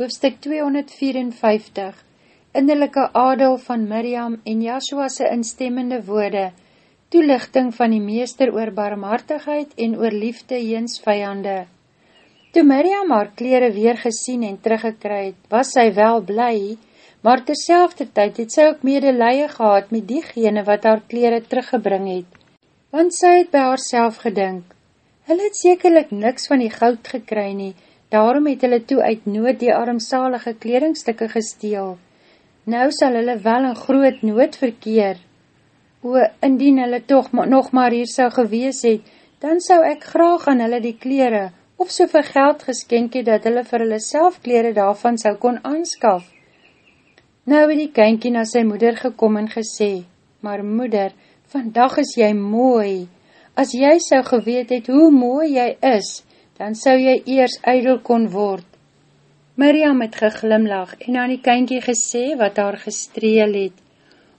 Hoofstuk 254 Innerlijke adel van Miriam en Joshua'se instemmende woorde Toelichting van die meester oor barmhartigheid en oor liefde jens vijande Toe Miriam haar kleren weer gesien en teruggekryd, was sy wel bly, maar terselfde tyd het sy ook medeleie gehad met diegene wat haar kleren teruggebring het. Want sy het by haar gedink, Hulle het sekerlik niks van die goud gekry nie, Daarom het hulle toe uit nood die armsalige kledingstikke gesteel. Nou sal hulle wel in groot nood verkeer. O, indien hulle toch nog maar hier sou gewees het, dan sou ek graag aan hulle die kleren of soveel geld geskenk het, dat hulle vir hulle self kleren daarvan sou kon aanskaf. Nou het die kynkie na sy moeder gekom en gesê, Maar moeder, vandag is jy mooi. As jy sou geweet het hoe mooi jy is, dan sou jy eers eidel kon word. Miriam het geglimlag en aan die kynkie gesê wat haar gestreel het.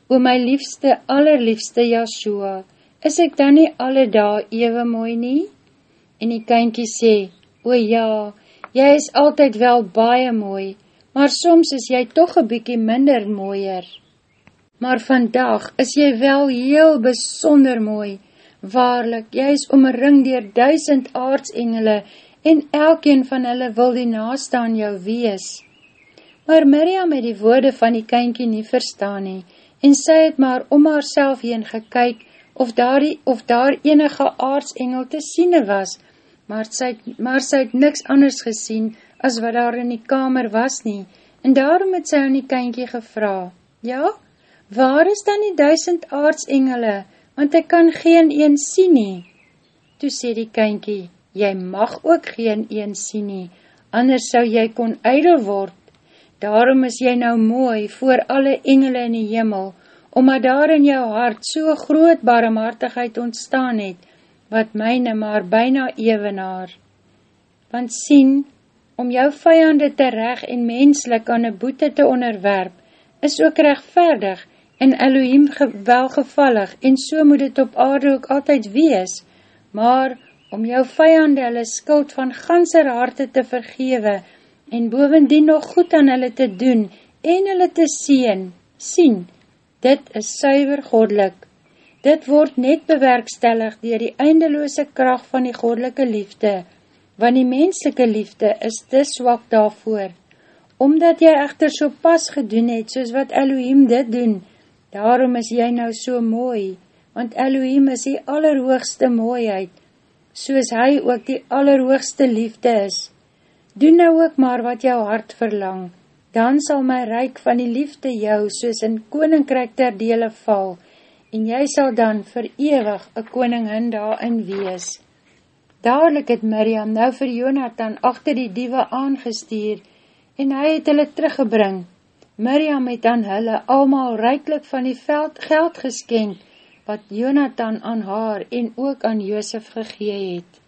O my liefste, allerliefste Joshua, is ek dan nie alle dae ewe mooi nie? En die kynkie sê, o ja, jy is altyd wel baie mooi, maar soms is jy toch een bykie minder mooier. Maar vandag is jy wel heel besonder mooi, Waarlik, jy is omring dier duisend aardsengele en elkeen van hulle wil die naaste aan jou wees. Maar Miriam het die woorde van die kynkie nie verstaan nie en sy het maar om haar heen gekyk of daar, die, of daar enige aardsengel te siene was, maar sy, maar sy het niks anders gesien as wat daar in die kamer was nie en daarom het sy aan die kynkie gevra, Ja, waar is dan die duisend aardsengele, want ek kan geen een sien nie. Toe sê die kynkie, jy mag ook geen een sien nie, anders sou jy kon eidel word. Daarom is jy nou mooi voor alle engele in die hemel, omdat daar in jou hart so groot barmhartigheid ontstaan het, wat myne maar byna evenaar. Want sien, om jou vijande te reg en menslik aan een boete te onderwerp, is ook rechtverdig, en Elohim welgevallig, en so moet het op aarde ook altyd wees, maar om jou vijande hulle skuld van ganser harte te vergewe, en bovendien nog goed aan hulle te doen, en hulle te sien, sien, dit is suiver godelik. Dit word net bewerkstellig dier die eindeloose kracht van die godelike liefde, want die menselike liefde is te swak daarvoor. Omdat jy echter so pas gedoen het, soos wat Elohim dit doen, Daarom is jy nou so mooi, want Elohim is die allerhoogste mooiheid, soos hy ook die allerhoogste liefde is. Doe nou ook maar wat jou hart verlang, dan sal my reik van die liefde jou soos in koninkryk ter dele val, en jy sal dan verewig een koningin daarin wees. Dadelijk het Miriam nou vir Jonathan achter die diewe aangestuur, en hy het hulle teruggebring, Miriam het aan hulle almal rijklik van die veld geld geskenk, wat Jonathan aan haar en ook aan Joosef gegee het.